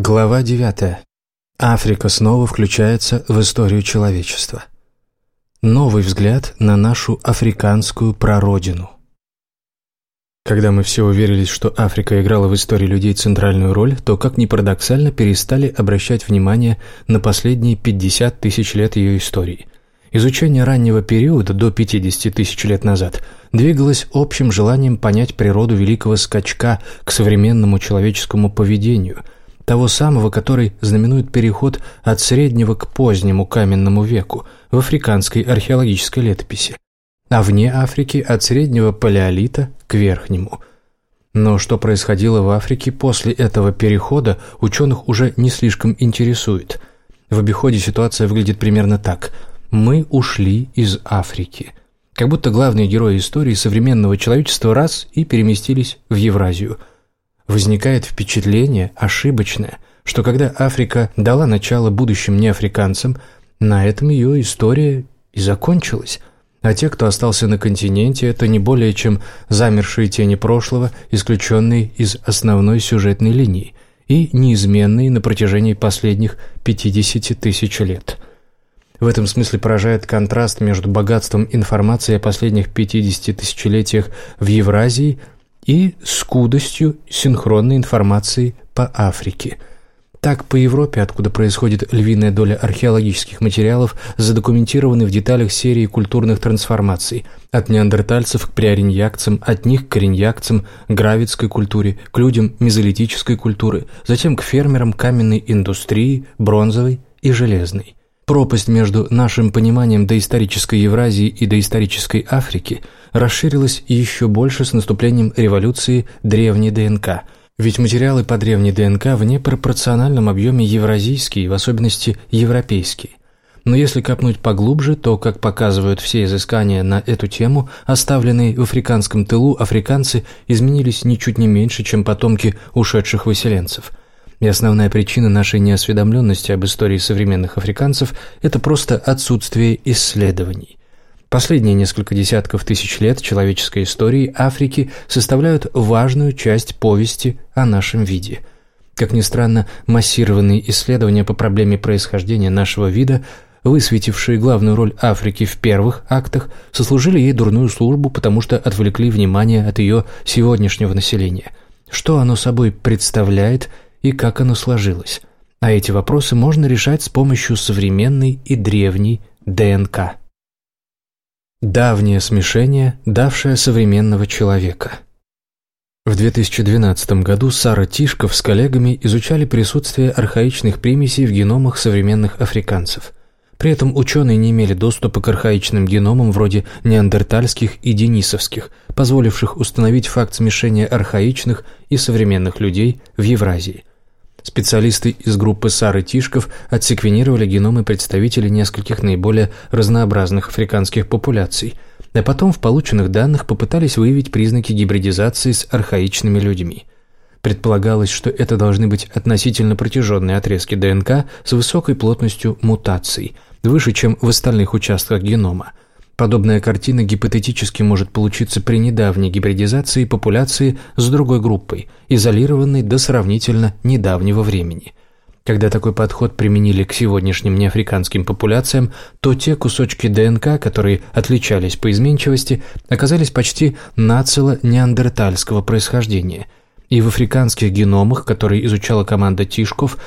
Глава 9. Африка снова включается в историю человечества. Новый взгляд на нашу африканскую прародину. Когда мы все уверились, что Африка играла в истории людей центральную роль, то, как ни парадоксально, перестали обращать внимание на последние 50 тысяч лет ее истории. Изучение раннего периода, до 50 тысяч лет назад, двигалось общим желанием понять природу великого скачка к современному человеческому поведению – того самого, который знаменует переход от среднего к позднему каменному веку в африканской археологической летописи, а вне Африки от среднего палеолита к верхнему. Но что происходило в Африке после этого перехода, ученых уже не слишком интересует. В обиходе ситуация выглядит примерно так. «Мы ушли из Африки». Как будто главные герои истории современного человечества раз и переместились в Евразию – возникает впечатление, ошибочное, что когда Африка дала начало будущим неафриканцам, на этом ее история и закончилась. А те, кто остался на континенте, это не более чем замершие тени прошлого, исключенные из основной сюжетной линии и неизменные на протяжении последних 50 тысяч лет. В этом смысле поражает контраст между богатством информации о последних 50 тысячелетиях в Евразии – и скудостью синхронной информации по Африке. Так, по Европе, откуда происходит львиная доля археологических материалов, задокументированы в деталях серии культурных трансформаций от неандертальцев к приориньякцам, от них к кореньякцам, гравицкой культуре, к людям мезолитической культуры, затем к фермерам каменной индустрии, бронзовой и железной. Пропасть между нашим пониманием доисторической Евразии и доисторической Африки расширилась еще больше с наступлением революции древней ДНК. Ведь материалы по древней ДНК в непропорциональном объеме евразийские, в особенности европейские. Но если копнуть поглубже, то, как показывают все изыскания на эту тему, оставленные в африканском тылу африканцы изменились ничуть не меньше, чем потомки ушедших выселенцев – и основная причина нашей неосведомленности об истории современных африканцев – это просто отсутствие исследований. Последние несколько десятков тысяч лет человеческой истории Африки составляют важную часть повести о нашем виде. Как ни странно, массированные исследования по проблеме происхождения нашего вида – высветившие главную роль Африки в первых актах, сослужили ей дурную службу, потому что отвлекли внимание от ее сегодняшнего населения. Что оно собой представляет и как оно сложилось. А эти вопросы можно решать с помощью современной и древней ДНК. Давнее смешение, давшее современного человека. В 2012 году Сара Тишков с коллегами изучали присутствие архаичных примесей в геномах современных африканцев. При этом ученые не имели доступа к архаичным геномам вроде неандертальских и денисовских, позволивших установить факт смешения архаичных и современных людей в Евразии. Специалисты из группы Сары Тишков отсеквенировали геномы представителей нескольких наиболее разнообразных африканских популяций, а потом в полученных данных попытались выявить признаки гибридизации с архаичными людьми. Предполагалось, что это должны быть относительно протяженные отрезки ДНК с высокой плотностью мутаций, выше, чем в остальных участках генома – Подобная картина гипотетически может получиться при недавней гибридизации популяции с другой группой, изолированной до сравнительно недавнего времени. Когда такой подход применили к сегодняшним неафриканским популяциям, то те кусочки ДНК, которые отличались по изменчивости, оказались почти нацело неандертальского происхождения. И в африканских геномах, которые изучала команда Тишков,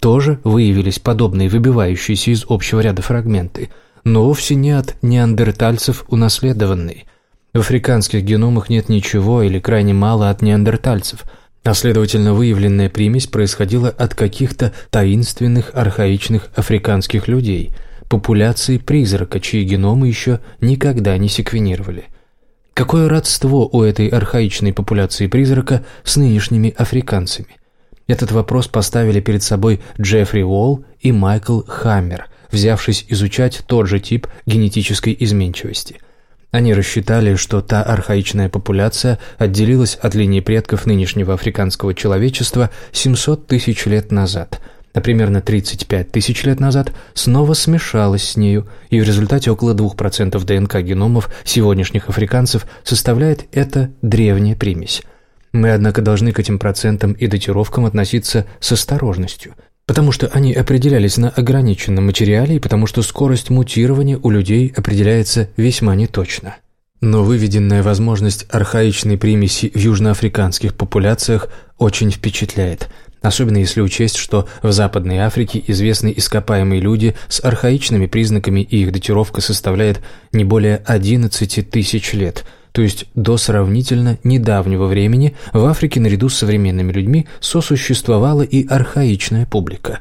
тоже выявились подобные выбивающиеся из общего ряда фрагменты – но вовсе не от неандертальцев унаследованные. В африканских геномах нет ничего или крайне мало от неандертальцев, а следовательно выявленная примесь происходила от каких-то таинственных архаичных африканских людей, популяции призрака, чьи геномы еще никогда не секвенировали. Какое родство у этой архаичной популяции призрака с нынешними африканцами? Этот вопрос поставили перед собой Джеффри Уолл и Майкл Хаммер – взявшись изучать тот же тип генетической изменчивости. Они рассчитали, что та архаичная популяция отделилась от линии предков нынешнего африканского человечества 700 тысяч лет назад, а примерно 35 тысяч лет назад снова смешалась с нею, и в результате около 2% ДНК геномов сегодняшних африканцев составляет эта древняя примесь. Мы, однако, должны к этим процентам и датировкам относиться с осторожностью, потому что они определялись на ограниченном материале и потому что скорость мутирования у людей определяется весьма неточно. Но выведенная возможность архаичной примеси в южноафриканских популяциях очень впечатляет, особенно если учесть, что в Западной Африке известны ископаемые люди с архаичными признаками и их датировка составляет не более 11 тысяч лет – то есть до сравнительно недавнего времени в Африке наряду с современными людьми сосуществовала и архаичная публика.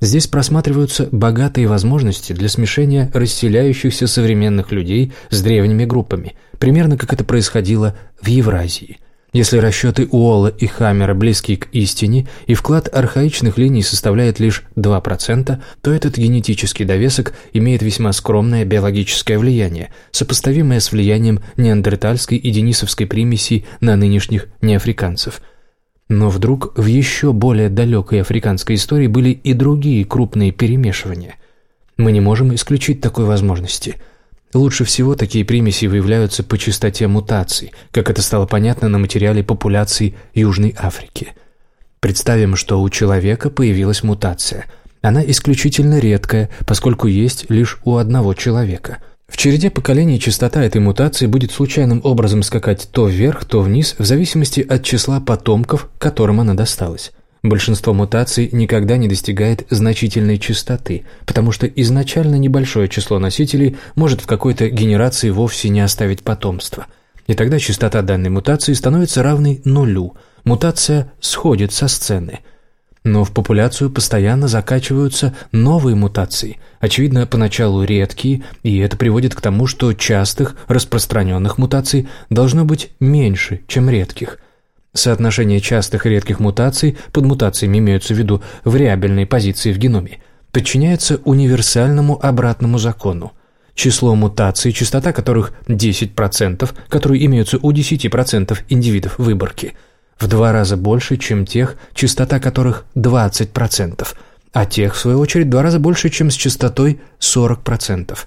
Здесь просматриваются богатые возможности для смешения расселяющихся современных людей с древними группами, примерно как это происходило в Евразии – если расчеты Уолла и Хаммера близки к истине и вклад архаичных линий составляет лишь 2%, то этот генетический довесок имеет весьма скромное биологическое влияние, сопоставимое с влиянием неандертальской и денисовской примесей на нынешних неафриканцев. Но вдруг в еще более далекой африканской истории были и другие крупные перемешивания. Мы не можем исключить такой возможности – Лучше всего такие примеси выявляются по частоте мутаций, как это стало понятно на материале популяций Южной Африки. Представим, что у человека появилась мутация. Она исключительно редкая, поскольку есть лишь у одного человека. В череде поколений частота этой мутации будет случайным образом скакать то вверх, то вниз, в зависимости от числа потомков, которым она досталась. Большинство мутаций никогда не достигает значительной частоты, потому что изначально небольшое число носителей может в какой-то генерации вовсе не оставить потомства. И тогда частота данной мутации становится равной нулю. Мутация сходит со сцены. Но в популяцию постоянно закачиваются новые мутации, очевидно, поначалу редкие, и это приводит к тому, что частых, распространенных мутаций должно быть меньше, чем редких – Соотношение частых и редких мутаций, под мутациями имеются в виду вариабельные позиции в геноме, подчиняется универсальному обратному закону. Число мутаций, частота которых 10%, которые имеются у 10% индивидов выборки, в два раза больше, чем тех, частота которых 20%, а тех, в свою очередь, в два раза больше, чем с частотой 40%.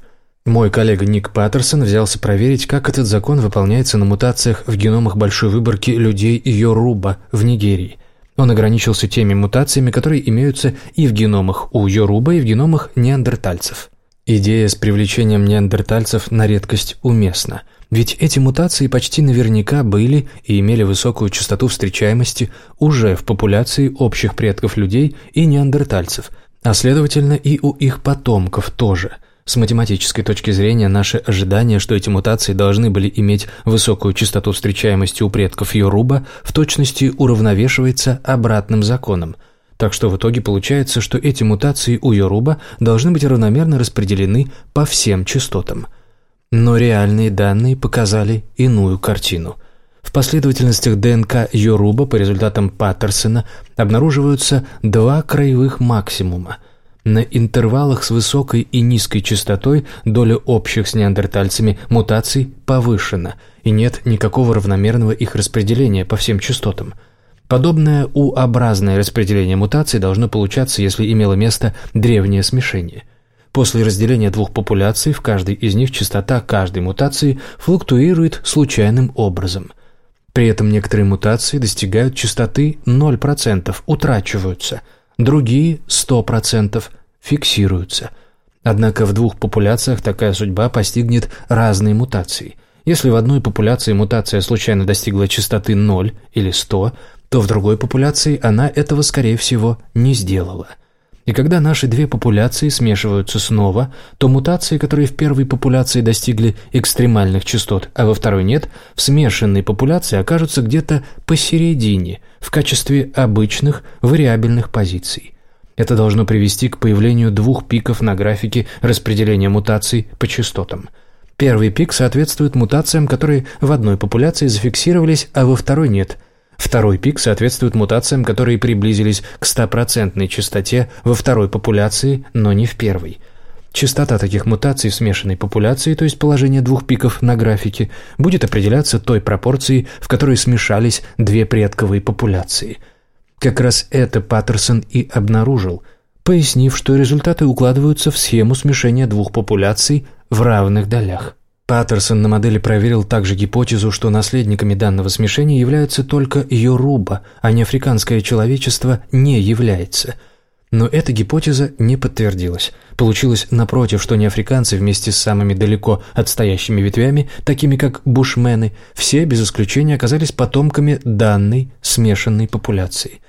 Мой коллега Ник Паттерсон взялся проверить, как этот закон выполняется на мутациях в геномах большой выборки людей Йоруба в Нигерии. Он ограничился теми мутациями, которые имеются и в геномах у Йоруба, и в геномах неандертальцев. Идея с привлечением неандертальцев на редкость уместна, ведь эти мутации почти наверняка были и имели высокую частоту встречаемости уже в популяции общих предков людей и неандертальцев, а следовательно и у их потомков тоже – с математической точки зрения, наше ожидание, что эти мутации должны были иметь высокую частоту встречаемости у предков Йоруба, в точности уравновешивается обратным законом. Так что в итоге получается, что эти мутации у Йоруба должны быть равномерно распределены по всем частотам. Но реальные данные показали иную картину. В последовательностях ДНК Йоруба по результатам Паттерсона обнаруживаются два краевых максимума – на интервалах с высокой и низкой частотой доля общих с неандертальцами мутаций повышена, и нет никакого равномерного их распределения по всем частотам. Подобное У-образное распределение мутаций должно получаться, если имело место древнее смешение. После разделения двух популяций в каждой из них частота каждой мутации флуктуирует случайным образом. При этом некоторые мутации достигают частоты 0%, утрачиваются – другие 100% фиксируются. Однако в двух популяциях такая судьба постигнет разные мутации. Если в одной популяции мутация случайно достигла частоты 0 или 100, то в другой популяции она этого, скорее всего, не сделала – и когда наши две популяции смешиваются снова, то мутации, которые в первой популяции достигли экстремальных частот, а во второй нет, в смешанной популяции окажутся где-то посередине, в качестве обычных вариабельных позиций. Это должно привести к появлению двух пиков на графике распределения мутаций по частотам. Первый пик соответствует мутациям, которые в одной популяции зафиксировались, а во второй нет – Второй пик соответствует мутациям, которые приблизились к стопроцентной частоте во второй популяции, но не в первой. Частота таких мутаций в смешанной популяции, то есть положение двух пиков на графике, будет определяться той пропорцией, в которой смешались две предковые популяции. Как раз это Паттерсон и обнаружил, пояснив, что результаты укладываются в схему смешения двух популяций в равных долях. Паттерсон на модели проверил также гипотезу, что наследниками данного смешения являются только Йоруба, а не африканское человечество не является. Но эта гипотеза не подтвердилась. Получилось напротив, что неафриканцы вместе с самыми далеко отстоящими ветвями, такими как бушмены, все без исключения оказались потомками данной смешанной популяции.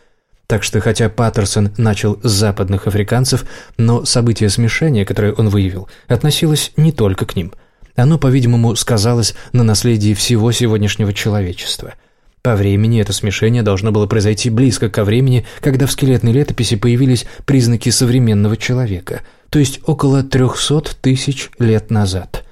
Так что хотя Паттерсон начал с западных африканцев, но событие смешения, которое он выявил, относилось не только к ним – оно, по-видимому, сказалось на наследии всего сегодняшнего человечества. По времени это смешение должно было произойти близко ко времени, когда в скелетной летописи появились признаки современного человека, то есть около 300 тысяч лет назад.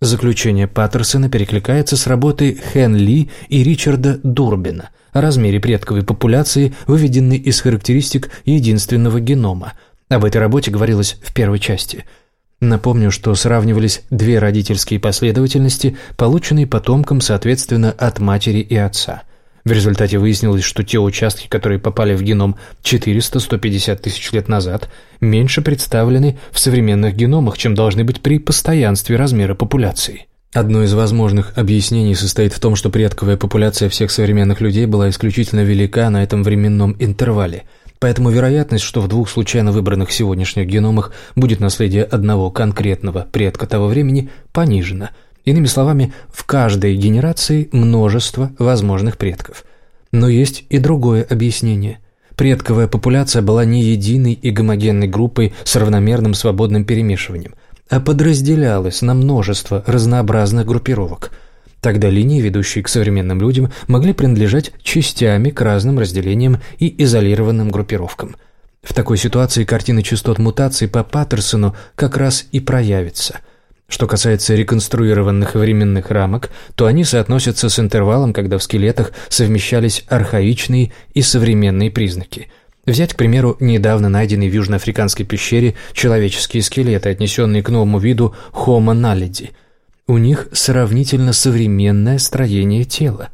Заключение Паттерсона перекликается с работой Хэн Ли и Ричарда Дурбина о размере предковой популяции, выведенной из характеристик единственного генома. Об этой работе говорилось в первой части – Напомню, что сравнивались две родительские последовательности, полученные потомком, соответственно, от матери и отца. В результате выяснилось, что те участки, которые попали в геном 400-150 тысяч лет назад, меньше представлены в современных геномах, чем должны быть при постоянстве размера популяции. Одно из возможных объяснений состоит в том, что предковая популяция всех современных людей была исключительно велика на этом временном интервале – Поэтому вероятность, что в двух случайно выбранных сегодняшних геномах будет наследие одного конкретного предка того времени, понижена. Иными словами, в каждой генерации множество возможных предков. Но есть и другое объяснение. Предковая популяция была не единой и гомогенной группой с равномерным свободным перемешиванием, а подразделялась на множество разнообразных группировок – Тогда линии, ведущие к современным людям, могли принадлежать частями к разным разделениям и изолированным группировкам. В такой ситуации картина частот мутаций по Паттерсону как раз и проявится. Что касается реконструированных временных рамок, то они соотносятся с интервалом, когда в скелетах совмещались архаичные и современные признаки – Взять, к примеру, недавно найденный в южноафриканской пещере человеческие скелеты, отнесенные к новому виду Homo naledi – у них сравнительно современное строение тела.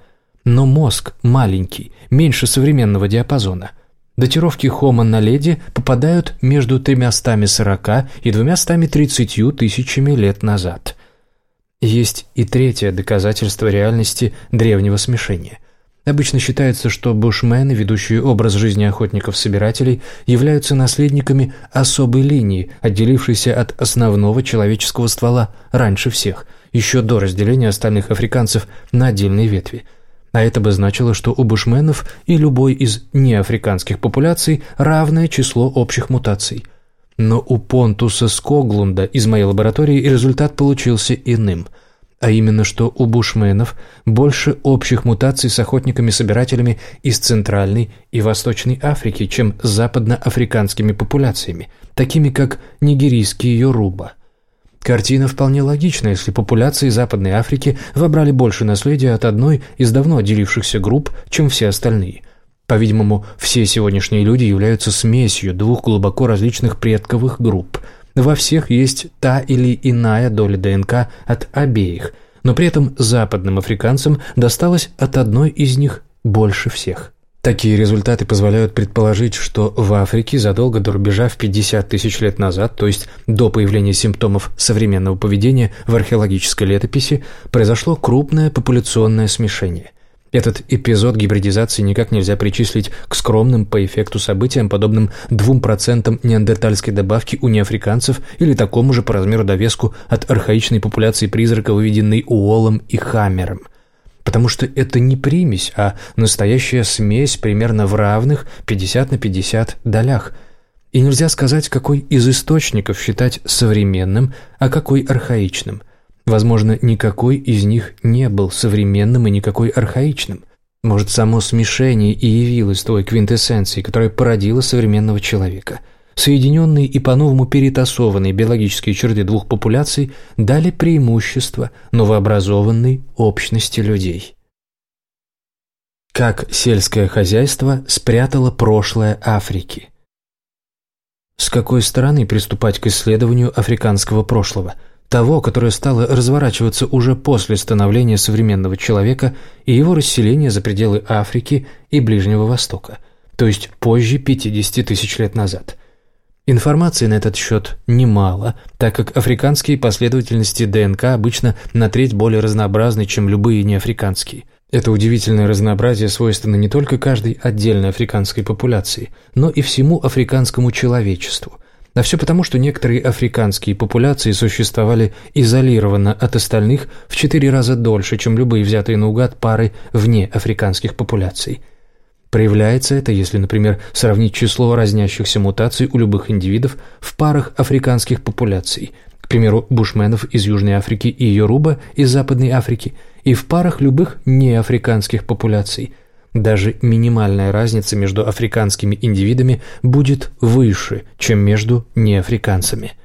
Но мозг маленький, меньше современного диапазона. Датировки Homo naledi попадают между 340 и 230 тысячами лет назад. Есть и третье доказательство реальности древнего смешения – Обычно считается, что бушмены, ведущие образ жизни охотников-собирателей, являются наследниками особой линии, отделившейся от основного человеческого ствола раньше всех, еще до разделения остальных африканцев на отдельные ветви. А это бы значило, что у бушменов и любой из неафриканских популяций равное число общих мутаций. Но у Понтуса Скоглунда из моей лаборатории результат получился иным – а именно что у бушменов больше общих мутаций с охотниками-собирателями из Центральной и Восточной Африки, чем с западноафриканскими популяциями, такими как нигерийские йоруба. Картина вполне логична, если популяции Западной Африки вобрали больше наследия от одной из давно отделившихся групп, чем все остальные. По-видимому, все сегодняшние люди являются смесью двух глубоко различных предковых групп – во всех есть та или иная доля ДНК от обеих, но при этом западным африканцам досталось от одной из них больше всех. Такие результаты позволяют предположить, что в Африке задолго до рубежа в 50 тысяч лет назад, то есть до появления симптомов современного поведения в археологической летописи, произошло крупное популяционное смешение. Этот эпизод гибридизации никак нельзя причислить к скромным по эффекту событиям, подобным 2% неандертальской добавки у неафриканцев или такому же по размеру довеску от архаичной популяции призрака, выведенной Уоллом и Хаммером. Потому что это не примесь, а настоящая смесь примерно в равных 50 на 50 долях. И нельзя сказать, какой из источников считать современным, а какой архаичным. Возможно, никакой из них не был современным и никакой архаичным. Может, само смешение и явилось той квинтэссенцией, которая породила современного человека. Соединенные и по-новому перетасованные биологические черты двух популяций дали преимущество новообразованной общности людей. Как сельское хозяйство спрятало прошлое Африки? С какой стороны приступать к исследованию африканского прошлого – того, которое стало разворачиваться уже после становления современного человека и его расселения за пределы Африки и Ближнего Востока, то есть позже 50 тысяч лет назад. Информации на этот счет немало, так как африканские последовательности ДНК обычно на треть более разнообразны, чем любые неафриканские. Это удивительное разнообразие свойственно не только каждой отдельной африканской популяции, но и всему африканскому человечеству. А все потому, что некоторые африканские популяции существовали изолированно от остальных в четыре раза дольше, чем любые взятые наугад пары вне африканских популяций – Проявляется это, если, например, сравнить число разнящихся мутаций у любых индивидов в парах африканских популяций, к примеру, бушменов из Южной Африки и Йоруба из Западной Африки, и в парах любых неафриканских популяций. Даже минимальная разница между африканскими индивидами будет выше, чем между неафриканцами –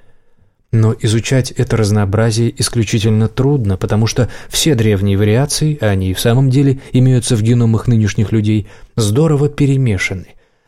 но изучать это разнообразие исключительно трудно, потому что все древние вариации, а они и в самом деле имеются в геномах нынешних людей, здорово перемешаны.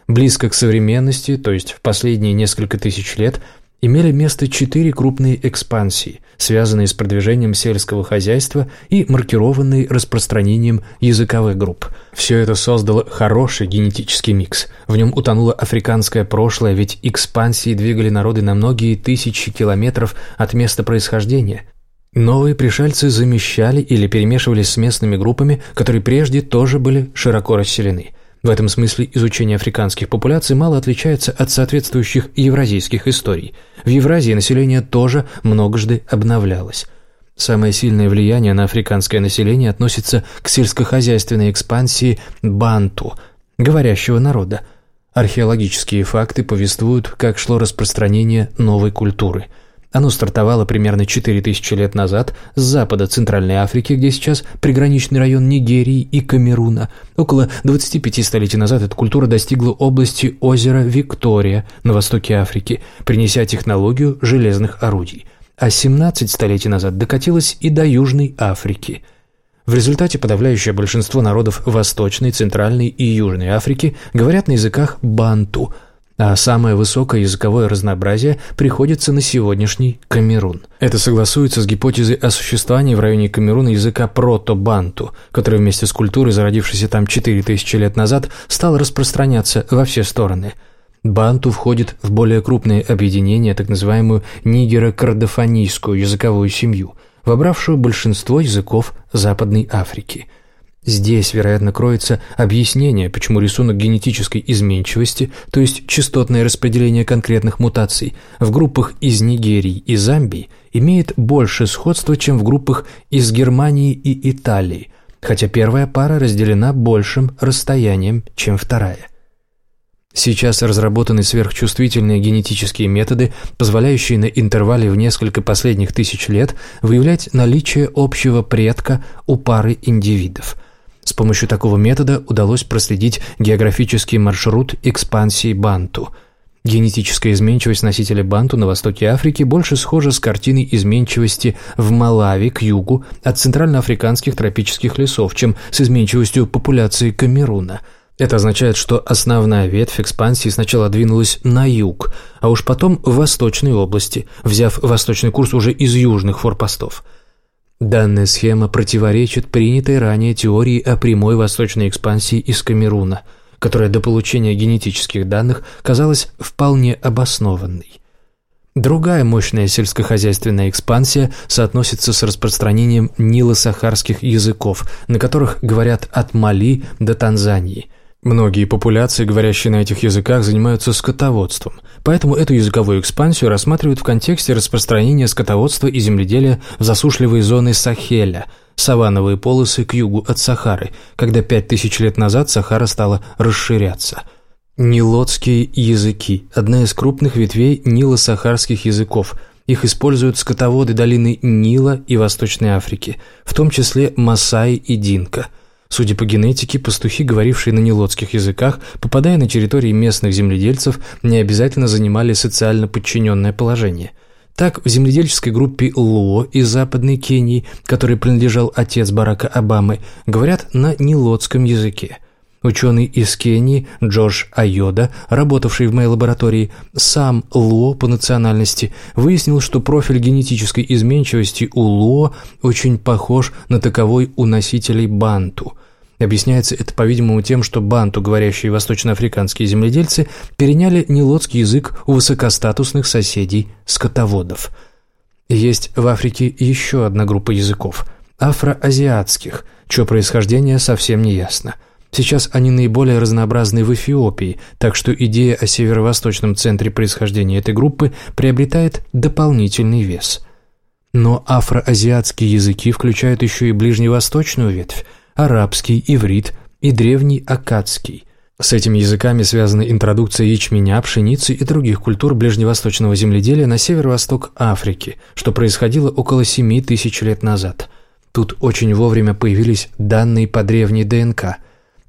Близко к современности, то есть в последние несколько тысяч лет, имели место четыре крупные экспансии, связанные с продвижением сельского хозяйства и маркированные распространением языковых групп. Все это создало хороший генетический микс. В нем утонуло африканское прошлое, ведь экспансии двигали народы на многие тысячи километров от места происхождения. Новые пришельцы замещали или перемешивались с местными группами, которые прежде тоже были широко расселены – в этом смысле изучение африканских популяций мало отличается от соответствующих евразийских историй. В Евразии население тоже многожды обновлялось. Самое сильное влияние на африканское население относится к сельскохозяйственной экспансии банту, говорящего народа. Археологические факты повествуют, как шло распространение новой культуры – оно стартовало примерно 4000 лет назад с запада Центральной Африки, где сейчас приграничный район Нигерии и Камеруна. Около 25 столетий назад эта культура достигла области озера Виктория на востоке Африки, принеся технологию железных орудий. А 17 столетий назад докатилась и до Южной Африки – в результате подавляющее большинство народов Восточной, Центральной и Южной Африки говорят на языках банту, а самое высокое языковое разнообразие приходится на сегодняшний Камерун. Это согласуется с гипотезой о существовании в районе Камеруна языка прото-банту, который вместе с культурой, зародившейся там 4000 лет назад, стал распространяться во все стороны. Банту входит в более крупное объединение, так называемую нигеро-кардофонийскую языковую семью, вобравшую большинство языков Западной Африки – Здесь, вероятно, кроется объяснение, почему рисунок генетической изменчивости, то есть частотное распределение конкретных мутаций, в группах из Нигерии и Замбии имеет больше сходства, чем в группах из Германии и Италии, хотя первая пара разделена большим расстоянием, чем вторая. Сейчас разработаны сверхчувствительные генетические методы, позволяющие на интервале в несколько последних тысяч лет выявлять наличие общего предка у пары индивидов – с помощью такого метода удалось проследить географический маршрут экспансии банту. Генетическая изменчивость носителя банту на востоке Африки больше схожа с картиной изменчивости в Малави к югу от центральноафриканских тропических лесов, чем с изменчивостью популяции Камеруна. Это означает, что основная ветвь экспансии сначала двинулась на юг, а уж потом в восточной области, взяв восточный курс уже из южных форпостов – Данная схема противоречит принятой ранее теории о прямой восточной экспансии из Камеруна, которая до получения генетических данных казалась вполне обоснованной. Другая мощная сельскохозяйственная экспансия соотносится с распространением нило-сахарских языков, на которых говорят от Мали до Танзании – Многие популяции, говорящие на этих языках, занимаются скотоводством, поэтому эту языковую экспансию рассматривают в контексте распространения скотоводства и земледелия в засушливые зоны Сахеля, саванновые полосы к югу от Сахары, когда пять тысяч лет назад Сахара стала расширяться. Нилотские языки – одна из крупных ветвей нило-сахарских языков – их используют скотоводы долины Нила и Восточной Африки, в том числе Масаи и Динка – Судя по генетике, пастухи, говорившие на нелотских языках, попадая на территории местных земледельцев, не обязательно занимали социально подчиненное положение. Так, в земледельческой группе Луо из Западной Кении, которой принадлежал отец Барака Обамы, говорят на нелотском языке. Ученый из Кении Джордж Айода, работавший в моей лаборатории, сам Луо по национальности, выяснил, что профиль генетической изменчивости у Луо очень похож на таковой у носителей банту. Объясняется это, по-видимому, тем, что банту, говорящие восточноафриканские земледельцы, переняли нилотский язык у высокостатусных соседей скотоводов. Есть в Африке еще одна группа языков – афроазиатских, чье происхождение совсем не ясно. Сейчас они наиболее разнообразны в Эфиопии, так что идея о северо-восточном центре происхождения этой группы приобретает дополнительный вес. Но афроазиатские языки включают еще и ближневосточную ветвь, арабский, иврит и древний аккадский. С этими языками связана интродукция ячменя, пшеницы и других культур ближневосточного земледелия на северо-восток Африки, что происходило около 7 тысяч лет назад. Тут очень вовремя появились данные по древней ДНК.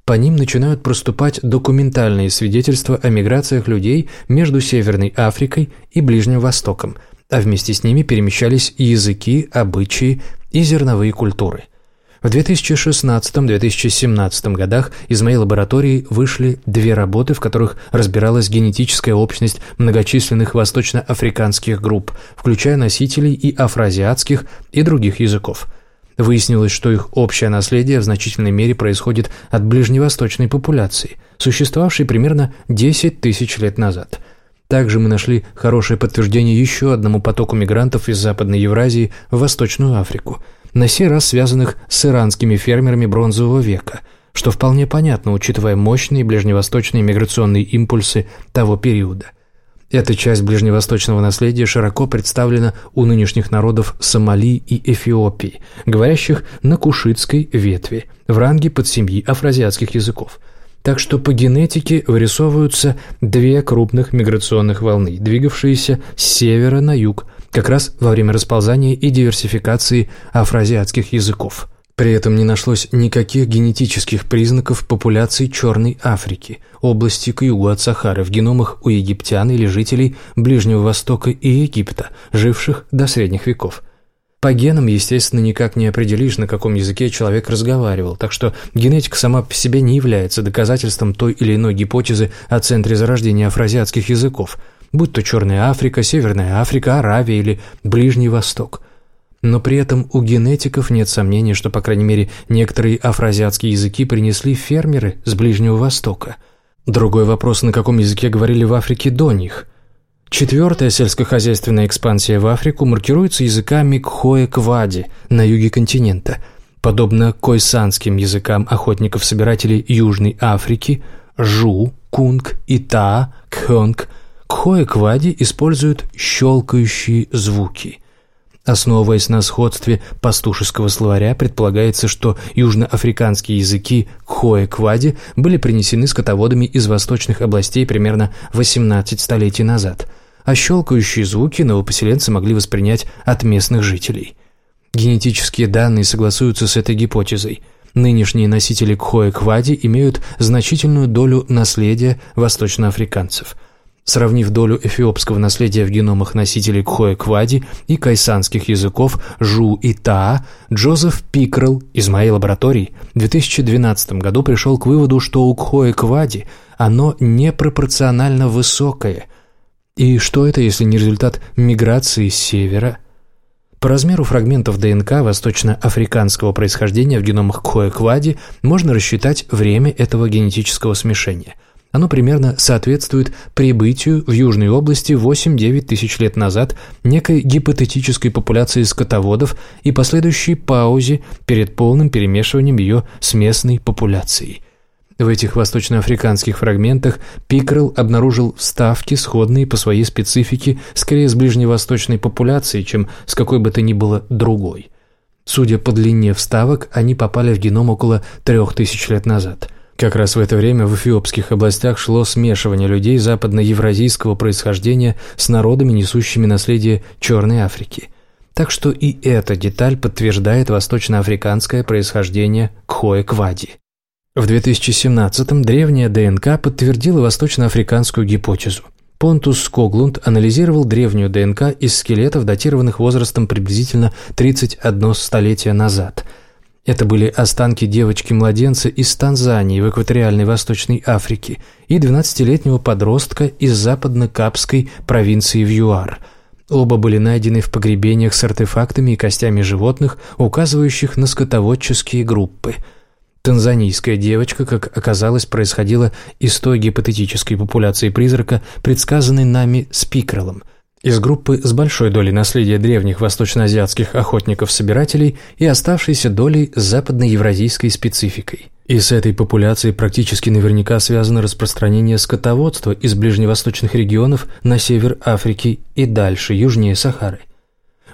По ним начинают проступать документальные свидетельства о миграциях людей между Северной Африкой и Ближним Востоком, а вместе с ними перемещались языки, обычаи и зерновые культуры – в 2016-2017 годах из моей лаборатории вышли две работы, в которых разбиралась генетическая общность многочисленных восточноафриканских групп, включая носителей и афроазиатских и других языков. Выяснилось, что их общее наследие в значительной мере происходит от ближневосточной популяции, существовавшей примерно 10 тысяч лет назад – также мы нашли хорошее подтверждение еще одному потоку мигрантов из Западной Евразии в Восточную Африку – на сей раз связанных с иранскими фермерами бронзового века, что вполне понятно, учитывая мощные ближневосточные миграционные импульсы того периода. Эта часть ближневосточного наследия широко представлена у нынешних народов Сомали и Эфиопии, говорящих на кушитской ветви, в ранге подсемьи афроазиатских языков. Так что по генетике вырисовываются две крупных миграционных волны, двигавшиеся с севера на юг – как раз во время расползания и диверсификации афроазиатских языков. При этом не нашлось никаких генетических признаков популяции Черной Африки, области к югу от Сахары, в геномах у египтян или жителей Ближнего Востока и Египта, живших до средних веков. По генам, естественно, никак не определишь, на каком языке человек разговаривал, так что генетика сама по себе не является доказательством той или иной гипотезы о центре зарождения афроазиатских языков – будь то Черная Африка, Северная Африка, Аравия или Ближний Восток. Но при этом у генетиков нет сомнений, что, по крайней мере, некоторые афроазиатские языки принесли фермеры с Ближнего Востока. Другой вопрос, на каком языке говорили в Африке до них. Четвертая сельскохозяйственная экспансия в Африку маркируется языками кхоэ-квади на юге континента. Подобно койсанским языкам охотников-собирателей Южной Африки, жу, кунг, ита, кхонг – Кхоэ-квади используют щелкающие звуки. Основываясь на сходстве пастушеского словаря, предполагается, что южноафриканские языки кхоэ-квади были принесены скотоводами из восточных областей примерно 18 столетий назад, а щелкающие звуки новопоселенцы могли воспринять от местных жителей. Генетические данные согласуются с этой гипотезой – Нынешние носители кхоэ-квади имеют значительную долю наследия восточноафриканцев – Сравнив долю эфиопского наследия в геномах носителей кхоэ-квади и кайсанских языков жу и таа, Джозеф Пикрелл из моей лаборатории в 2012 году пришел к выводу, что у кхоэ-квади оно непропорционально высокое. И что это, если не результат миграции с севера? По размеру фрагментов ДНК восточноафриканского происхождения в геномах кхоэ-квади можно рассчитать время этого генетического смешения – оно примерно соответствует прибытию в Южной области 8-9 тысяч лет назад некой гипотетической популяции скотоводов и последующей паузе перед полным перемешиванием ее с местной популяцией. В этих восточноафриканских фрагментах Пикрелл обнаружил вставки, сходные по своей специфике скорее с ближневосточной популяцией, чем с какой бы то ни было другой. Судя по длине вставок, они попали в геном около трех тысяч лет назад – как раз в это время в эфиопских областях шло смешивание людей западноевразийского происхождения с народами, несущими наследие Черной Африки. Так что и эта деталь подтверждает восточноафриканское происхождение Кхоэ-Квади. В 2017-м древняя ДНК подтвердила восточноафриканскую гипотезу. Понтус Скоглунд анализировал древнюю ДНК из скелетов, датированных возрастом приблизительно 31 столетие назад – это были останки девочки-младенца из Танзании в экваториальной Восточной Африке и 12-летнего подростка из западно-капской провинции Вьюар. Оба были найдены в погребениях с артефактами и костями животных, указывающих на скотоводческие группы. Танзанийская девочка, как оказалось, происходила из той гипотетической популяции призрака, предсказанной нами Спикрелом, из группы с большой долей наследия древних восточноазиатских охотников-собирателей и оставшейся долей с западноевразийской спецификой. И с этой популяцией практически наверняка связано распространение скотоводства из ближневосточных регионов на север Африки и дальше, южнее Сахары.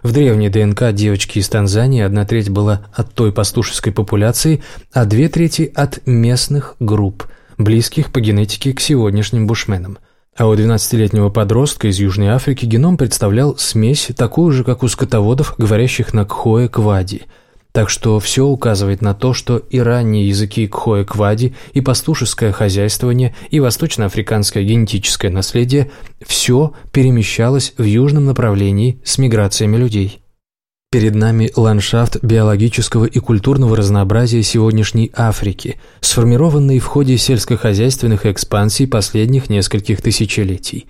В древней ДНК девочки из Танзании одна треть была от той пастушеской популяции, а две трети от местных групп, близких по генетике к сегодняшним бушменам. А у 12-летнего подростка из Южной Африки геном представлял смесь, такую же, как у скотоводов, говорящих на кхое-квади – так что все указывает на то, что и ранние языки кхоэ-квади, и пастушеское хозяйствование, и восточноафриканское генетическое наследие – все перемещалось в южном направлении с миграциями людей. Перед нами ландшафт биологического и культурного разнообразия сегодняшней Африки, сформированный в ходе сельскохозяйственных экспансий последних нескольких тысячелетий.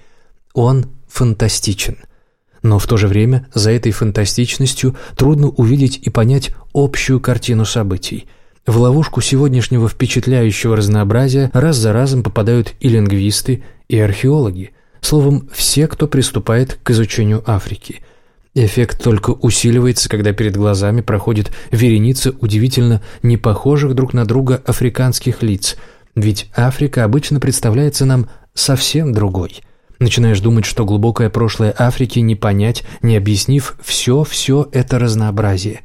Он фантастичен – но в то же время за этой фантастичностью трудно увидеть и понять общую картину событий. В ловушку сегодняшнего впечатляющего разнообразия раз за разом попадают и лингвисты, и археологи, словом, все, кто приступает к изучению Африки. Эффект только усиливается, когда перед глазами проходит вереница удивительно непохожих друг на друга африканских лиц, ведь Африка обычно представляется нам совсем другой – Начинаешь думать, что глубокое прошлое Африки не понять, не объяснив все-все это разнообразие.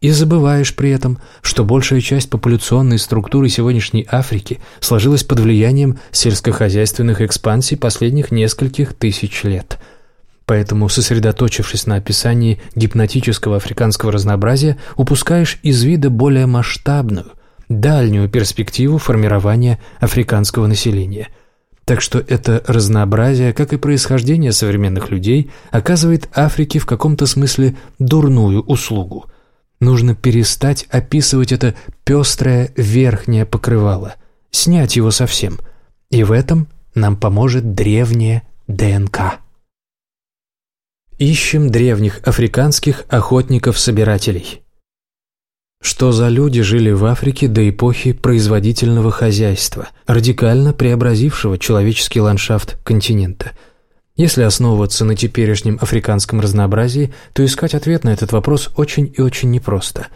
И забываешь при этом, что большая часть популяционной структуры сегодняшней Африки сложилась под влиянием сельскохозяйственных экспансий последних нескольких тысяч лет. Поэтому, сосредоточившись на описании гипнотического африканского разнообразия, упускаешь из вида более масштабную, дальнюю перспективу формирования африканского населения – так что это разнообразие, как и происхождение современных людей, оказывает Африке в каком-то смысле дурную услугу. Нужно перестать описывать это пестрое верхнее покрывало, снять его совсем. И в этом нам поможет древняя ДНК. Ищем древних африканских охотников-собирателей. Что за люди жили в Африке до эпохи производительного хозяйства, радикально преобразившего человеческий ландшафт континента? Если основываться на теперешнем африканском разнообразии, то искать ответ на этот вопрос очень и очень непросто.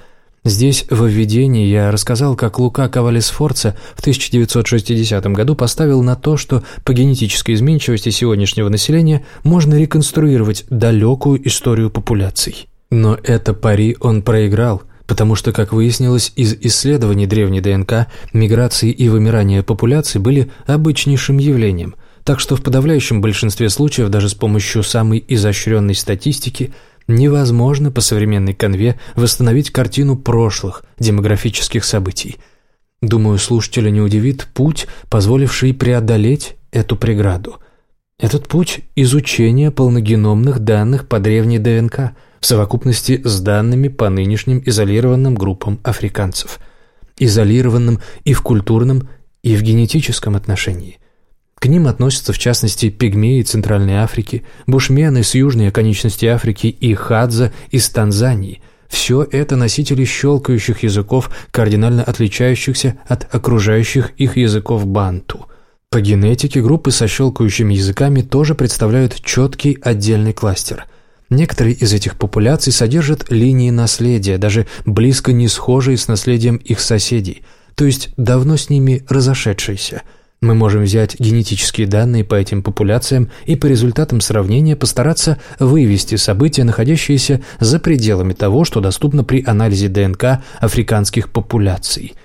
Здесь, в введении, я рассказал, как Лука Кавалесфорца в 1960 году поставил на то, что по генетической изменчивости сегодняшнего населения можно реконструировать далекую историю популяций. Но это пари он проиграл – потому что, как выяснилось из исследований древней ДНК, миграции и вымирание популяций были обычнейшим явлением, так что в подавляющем большинстве случаев даже с помощью самой изощренной статистики невозможно по современной конве восстановить картину прошлых демографических событий. Думаю, слушателя не удивит путь, позволивший преодолеть эту преграду. Этот путь – изучение полногеномных данных по древней ДНК – в совокупности с данными по нынешним изолированным группам африканцев. Изолированным и в культурном, и в генетическом отношении. К ним относятся, в частности, пигмеи Центральной Африки, бушмены с южной оконечности Африки и хадза из Танзании. Все это носители щелкающих языков, кардинально отличающихся от окружающих их языков банту. По генетике группы со щелкающими языками тоже представляют четкий отдельный кластер – Некоторые из этих популяций содержат линии наследия, даже близко не схожие с наследием их соседей, то есть давно с ними разошедшиеся. Мы можем взять генетические данные по этим популяциям и по результатам сравнения постараться вывести события, находящиеся за пределами того, что доступно при анализе ДНК африканских популяций –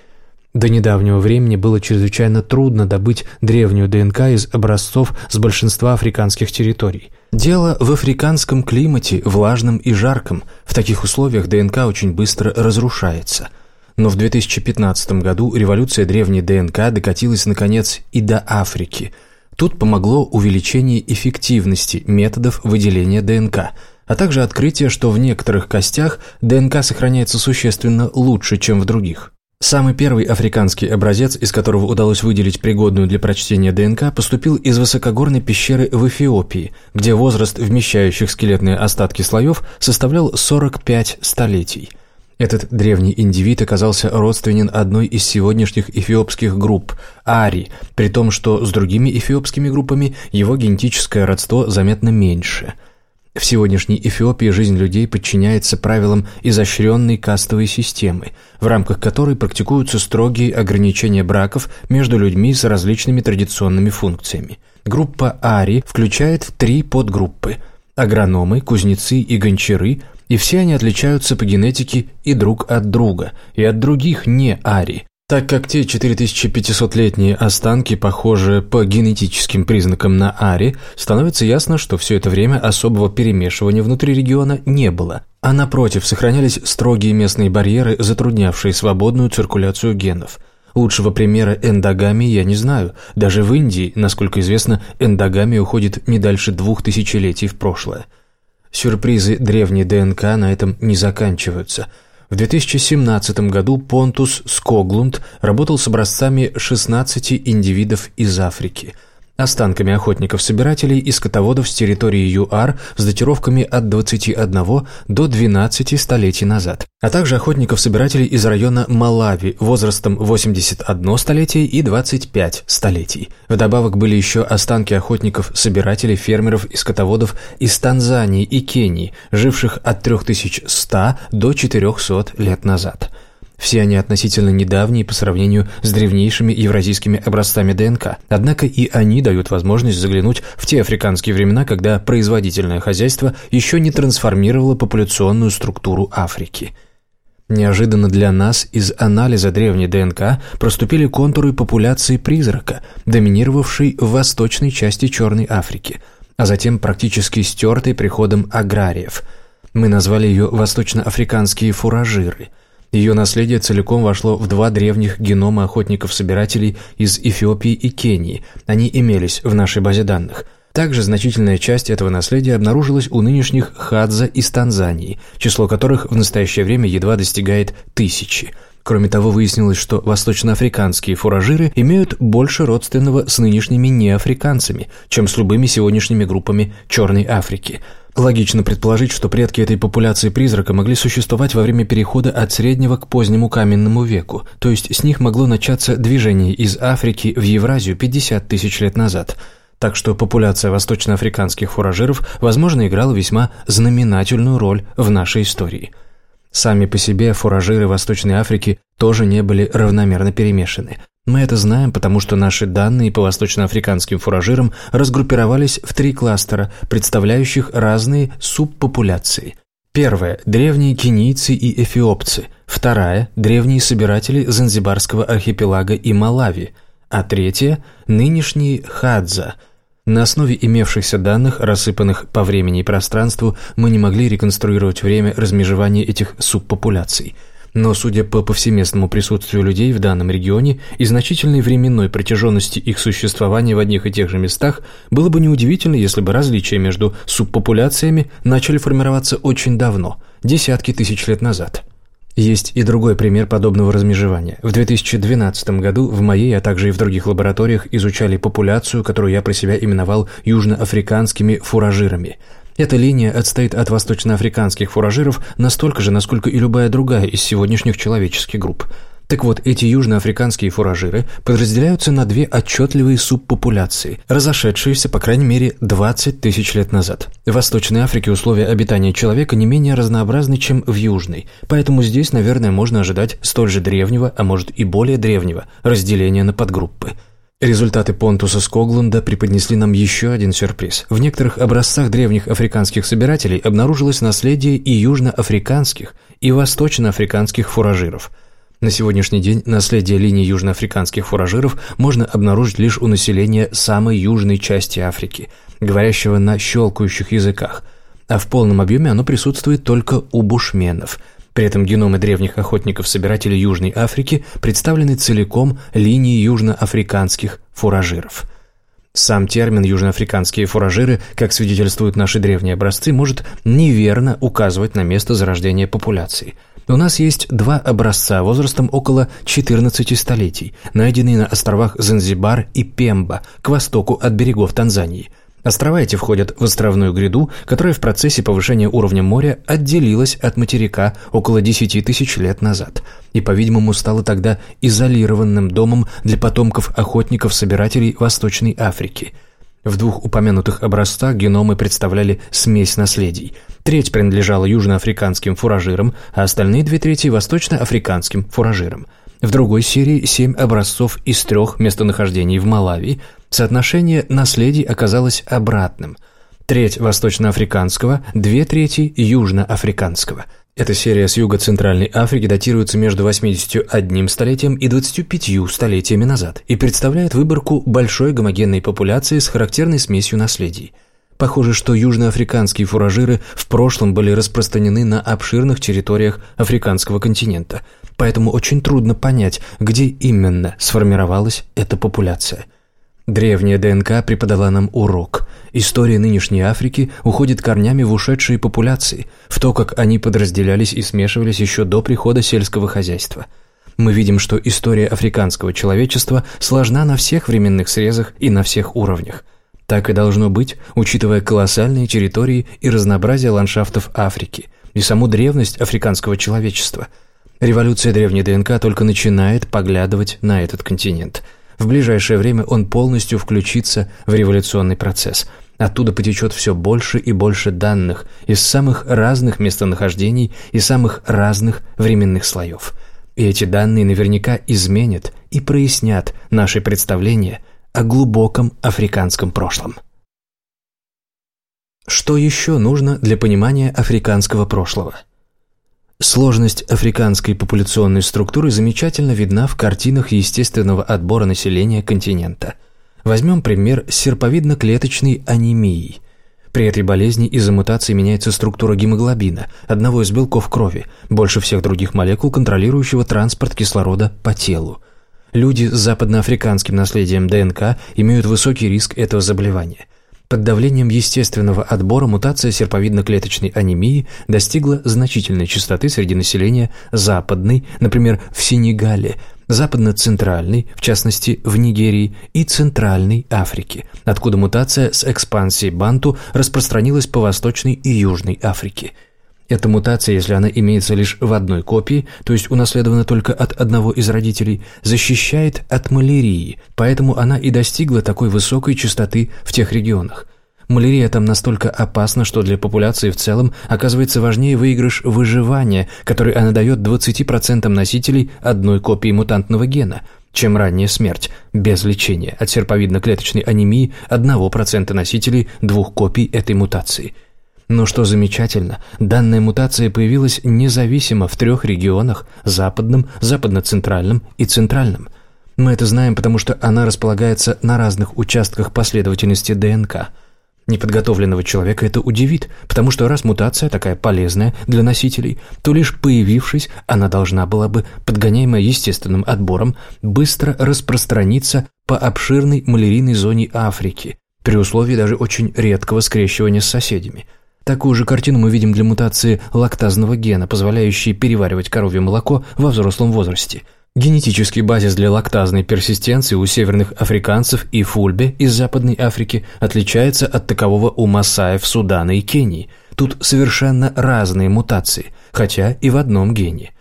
до недавнего времени было чрезвычайно трудно добыть древнюю ДНК из образцов с большинства африканских территорий. Дело в африканском климате, влажном и жарком. В таких условиях ДНК очень быстро разрушается. Но в 2015 году революция древней ДНК докатилась, наконец, и до Африки. Тут помогло увеличение эффективности методов выделения ДНК – а также открытие, что в некоторых костях ДНК сохраняется существенно лучше, чем в других. Самый первый африканский образец, из которого удалось выделить пригодную для прочтения ДНК, поступил из высокогорной пещеры в Эфиопии, где возраст вмещающих скелетные остатки слоев составлял 45 столетий. Этот древний индивид оказался родственен одной из сегодняшних эфиопских групп – Ари, при том, что с другими эфиопскими группами его генетическое родство заметно меньше. В сегодняшней Эфиопии жизнь людей подчиняется правилам изощренной кастовой системы, в рамках которой практикуются строгие ограничения браков между людьми с различными традиционными функциями. Группа Ари включает три подгруппы – агрономы, кузнецы и гончары – и все они отличаются по генетике и друг от друга, и от других не ари, так как те 4500-летние останки похожи по генетическим признакам на ари, становится ясно, что все это время особого перемешивания внутри региона не было, а напротив сохранялись строгие местные барьеры, затруднявшие свободную циркуляцию генов. Лучшего примера эндогамии я не знаю. Даже в Индии, насколько известно, эндогамия уходит не дальше двух тысячелетий в прошлое. Сюрпризы древней ДНК на этом не заканчиваются. В 2017 году Понтус Скоглунд работал с образцами 16 индивидов из Африки – останками охотников-собирателей и скотоводов с территории ЮАР с датировками от 21 до 12 столетий назад, а также охотников-собирателей из района Малави возрастом 81 столетие и 25 столетий. Вдобавок были еще останки охотников-собирателей, фермеров и скотоводов из Танзании и Кении, живших от 3100 до 400 лет назад – все они относительно недавние по сравнению с древнейшими евразийскими образцами ДНК. Однако и они дают возможность заглянуть в те африканские времена, когда производительное хозяйство еще не трансформировало популяционную структуру Африки. Неожиданно для нас из анализа древней ДНК проступили контуры популяции призрака, доминировавшей в восточной части Черной Африки, а затем практически стертой приходом аграриев. Мы назвали ее восточноафриканские фуражиры – ее наследие целиком вошло в два древних генома охотников-собирателей из Эфиопии и Кении. Они имелись в нашей базе данных. Также значительная часть этого наследия обнаружилась у нынешних Хадза из Танзании, число которых в настоящее время едва достигает тысячи. Кроме того, выяснилось, что восточноафриканские фуражиры имеют больше родственного с нынешними неафриканцами, чем с любыми сегодняшними группами Черной Африки – Логично предположить, что предки этой популяции призрака могли существовать во время перехода от среднего к позднему каменному веку, то есть с них могло начаться движение из Африки в Евразию 50 тысяч лет назад. Так что популяция восточноафриканских фуражиров, возможно, играла весьма знаменательную роль в нашей истории. Сами по себе фуражиры Восточной Африки тоже не были равномерно перемешаны – мы это знаем, потому что наши данные по восточноафриканским фуражирам разгруппировались в три кластера, представляющих разные субпопуляции. Первая – древние кенийцы и эфиопцы. Вторая – древние собиратели Занзибарского архипелага и Малави. А третья – нынешние хадза. На основе имевшихся данных, рассыпанных по времени и пространству, мы не могли реконструировать время размежевания этих субпопуляций – но, судя по повсеместному присутствию людей в данном регионе и значительной временной протяженности их существования в одних и тех же местах, было бы неудивительно, если бы различия между субпопуляциями начали формироваться очень давно, десятки тысяч лет назад. Есть и другой пример подобного размежевания. В 2012 году в моей, а также и в других лабораториях изучали популяцию, которую я про себя именовал южноафриканскими фуражирами – эта линия отстоит от восточноафриканских фуражиров настолько же, насколько и любая другая из сегодняшних человеческих групп. Так вот, эти южноафриканские фуражиры подразделяются на две отчетливые субпопуляции, разошедшиеся, по крайней мере, 20 тысяч лет назад. В Восточной Африке условия обитания человека не менее разнообразны, чем в Южной, поэтому здесь, наверное, можно ожидать столь же древнего, а может и более древнего, разделения на подгруппы – Результаты Понтуса Скогланда преподнесли нам еще один сюрприз. В некоторых образцах древних африканских собирателей обнаружилось наследие и южноафриканских, и восточноафриканских фуражиров. На сегодняшний день наследие линии южноафриканских фуражиров можно обнаружить лишь у населения самой южной части Африки, говорящего на щелкающих языках, а в полном объеме оно присутствует только у бушменов – при этом геномы древних охотников-собирателей Южной Африки представлены целиком линией южноафриканских фуражиров. Сам термин «южноафриканские фуражиры», как свидетельствуют наши древние образцы, может неверно указывать на место зарождения популяции. У нас есть два образца возрастом около 14 столетий, найденные на островах Занзибар и Пемба, к востоку от берегов Танзании – Острова эти входят в островную гряду, которая в процессе повышения уровня моря отделилась от материка около 10 тысяч лет назад и, по-видимому, стала тогда изолированным домом для потомков охотников-собирателей Восточной Африки. В двух упомянутых образцах геномы представляли смесь наследий. Треть принадлежала южноафриканским фуражирам, а остальные две трети – восточноафриканским фуражирам. В другой серии семь образцов из трех местонахождений в Малави – Соотношение наследий оказалось обратным. Треть восточноафриканского, две трети южноафриканского. Эта серия с юго-центральной Африки датируется между 81 столетием и 25 столетиями назад и представляет выборку большой гомогенной популяции с характерной смесью наследий. Похоже, что южноафриканские фуражиры в прошлом были распространены на обширных территориях африканского континента, поэтому очень трудно понять, где именно сформировалась эта популяция. Древняя ДНК преподала нам урок. История нынешней Африки уходит корнями в ушедшие популяции, в то, как они подразделялись и смешивались еще до прихода сельского хозяйства. Мы видим, что история африканского человечества сложна на всех временных срезах и на всех уровнях. Так и должно быть, учитывая колоссальные территории и разнообразие ландшафтов Африки и саму древность африканского человечества. Революция древней ДНК только начинает поглядывать на этот континент – в ближайшее время он полностью включится в революционный процесс. Оттуда потечет все больше и больше данных из самых разных местонахождений и самых разных временных слоев. И эти данные наверняка изменят и прояснят наши представления о глубоком африканском прошлом. Что еще нужно для понимания африканского прошлого? Сложность африканской популяционной структуры замечательно видна в картинах естественного отбора населения континента. Возьмем пример серповидно-клеточной анемией. При этой болезни из-за мутации меняется структура гемоглобина, одного из белков крови, больше всех других молекул, контролирующего транспорт кислорода по телу. Люди с западноафриканским наследием ДНК имеют высокий риск этого заболевания – под давлением естественного отбора мутация серповидно-клеточной анемии достигла значительной частоты среди населения западной, например, в Сенегале, западно-центральной, в частности в Нигерии, и центральной Африке, откуда мутация с экспансией банту распространилась по Восточной и Южной Африке – эта мутация, если она имеется лишь в одной копии, то есть унаследована только от одного из родителей, защищает от малярии, поэтому она и достигла такой высокой частоты в тех регионах. Малярия там настолько опасна, что для популяции в целом оказывается важнее выигрыш выживания, который она дает 20% носителей одной копии мутантного гена, чем ранняя смерть, без лечения от серповидно-клеточной анемии 1% носителей двух копий этой мутации – но что замечательно, данная мутация появилась независимо в трех регионах – западном, западно-центральном и центральном. Мы это знаем, потому что она располагается на разных участках последовательности ДНК. Неподготовленного человека это удивит, потому что раз мутация такая полезная для носителей, то лишь появившись, она должна была бы, подгоняемая естественным отбором, быстро распространиться по обширной малярийной зоне Африки, при условии даже очень редкого скрещивания с соседями – Такую же картину мы видим для мутации лактазного гена, позволяющей переваривать коровье молоко во взрослом возрасте. Генетический базис для лактазной персистенции у северных африканцев и фульбе из Западной Африки отличается от такового у масаев Судана и Кении. Тут совершенно разные мутации, хотя и в одном гене.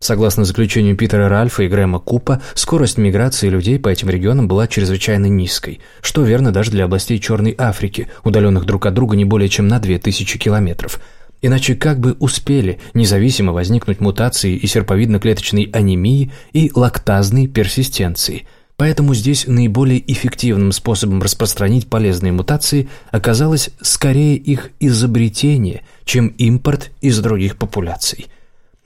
Согласно заключению Питера Ральфа и Грэма Купа, скорость миграции людей по этим регионам была чрезвычайно низкой, что верно даже для областей Черной Африки, удаленных друг от друга не более чем на 2000 километров. Иначе как бы успели независимо возникнуть мутации и серповидно-клеточной анемии и лактазной персистенции – Поэтому здесь наиболее эффективным способом распространить полезные мутации оказалось скорее их изобретение, чем импорт из других популяций –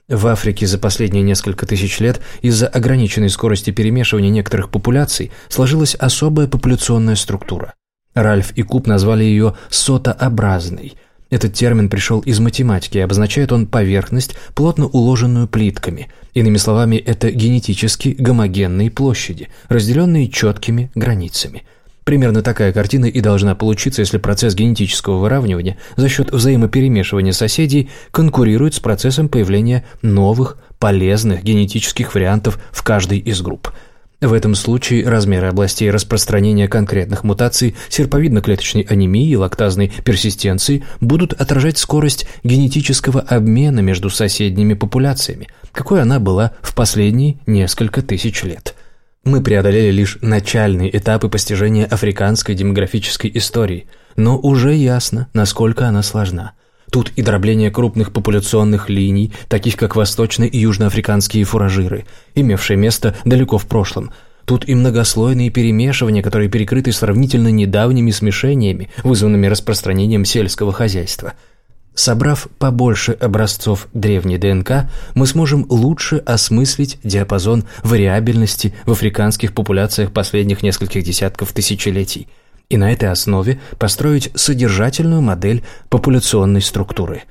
в Африке за последние несколько тысяч лет из-за ограниченной скорости перемешивания некоторых популяций сложилась особая популяционная структура. Ральф и Куб назвали ее «сотообразной». Этот термин пришел из математики, обозначает он поверхность, плотно уложенную плитками. Иными словами, это генетически гомогенные площади, разделенные четкими границами – Примерно такая картина и должна получиться, если процесс генетического выравнивания за счет взаимоперемешивания соседей конкурирует с процессом появления новых, полезных генетических вариантов в каждой из групп. В этом случае размеры областей распространения конкретных мутаций серповидно-клеточной анемии и лактазной персистенции будут отражать скорость генетического обмена между соседними популяциями, какой она была в последние несколько тысяч лет. Мы преодолели лишь начальные этапы постижения африканской демографической истории, но уже ясно, насколько она сложна – Тут и дробление крупных популяционных линий, таких как восточно- и южноафриканские фуражиры, имевшие место далеко в прошлом. Тут и многослойные перемешивания, которые перекрыты сравнительно недавними смешениями, вызванными распространением сельского хозяйства. Собрав побольше образцов древней ДНК, мы сможем лучше осмыслить диапазон вариабельности в африканских популяциях последних нескольких десятков тысячелетий – и на этой основе построить содержательную модель популяционной структуры.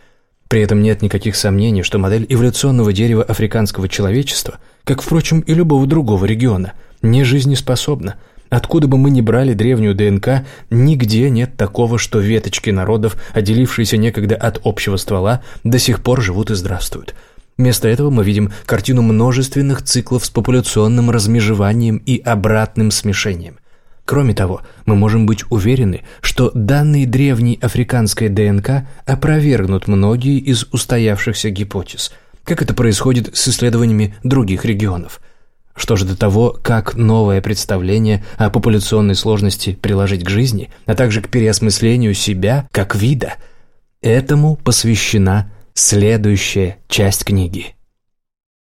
При этом нет никаких сомнений, что модель эволюционного дерева африканского человечества, как, впрочем, и любого другого региона, не жизнеспособна. Откуда бы мы ни брали древнюю ДНК, нигде нет такого, что веточки народов, отделившиеся некогда от общего ствола, до сих пор живут и здравствуют. Вместо этого мы видим картину множественных циклов с популяционным размежеванием и обратным смешением. Кроме того, мы можем быть уверены, что данные древней африканской ДНК опровергнут многие из устоявшихся гипотез, как это происходит с исследованиями других регионов. Что же до того, как новое представление о популяционной сложности приложить к жизни, а также к переосмыслению себя как вида, этому посвящена следующая часть книги.